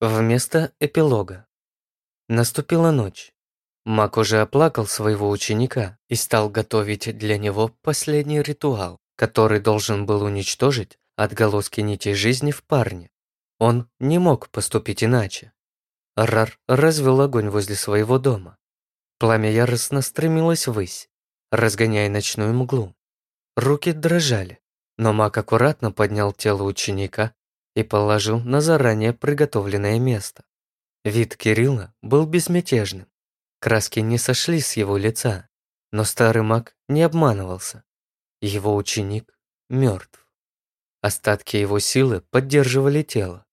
Вместо эпилога. Наступила ночь. Маг уже оплакал своего ученика и стал готовить для него последний ритуал, который должен был уничтожить отголоски нитей жизни в парне. Он не мог поступить иначе. Рар развел огонь возле своего дома. Пламя яростно стремилось ввысь, разгоняя ночную мглу. Руки дрожали, но маг аккуратно поднял тело ученика и положил на заранее приготовленное место. Вид Кирилла был безмятежным. Краски не сошли с его лица, но старый маг не обманывался. Его ученик мертв. Остатки его силы поддерживали тело,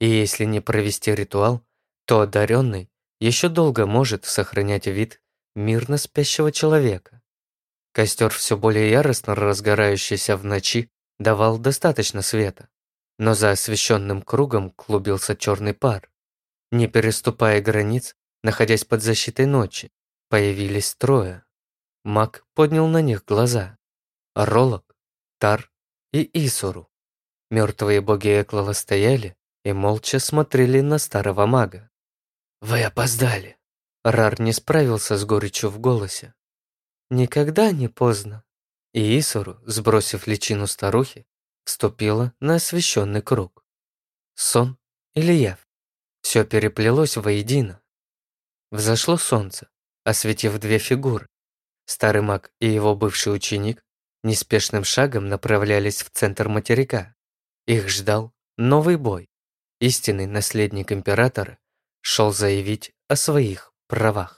и если не провести ритуал, то одаренный еще долго может сохранять вид мирно спящего человека. Костер, все более яростно разгорающийся в ночи, давал достаточно света но за освещенным кругом клубился черный пар. Не переступая границ, находясь под защитой ночи, появились трое. Маг поднял на них глаза. Ролок, Тар и Исуру. Мертвые боги Эклала стояли и молча смотрели на старого мага. «Вы опоздали!» Рар не справился с горечью в голосе. «Никогда не поздно!» И Исуру, сбросив личину старухи, вступила на освещенный круг. Сон или яв? Все переплелось воедино. Взошло солнце, осветив две фигуры. Старый маг и его бывший ученик неспешным шагом направлялись в центр материка. Их ждал новый бой. Истинный наследник императора шел заявить о своих правах.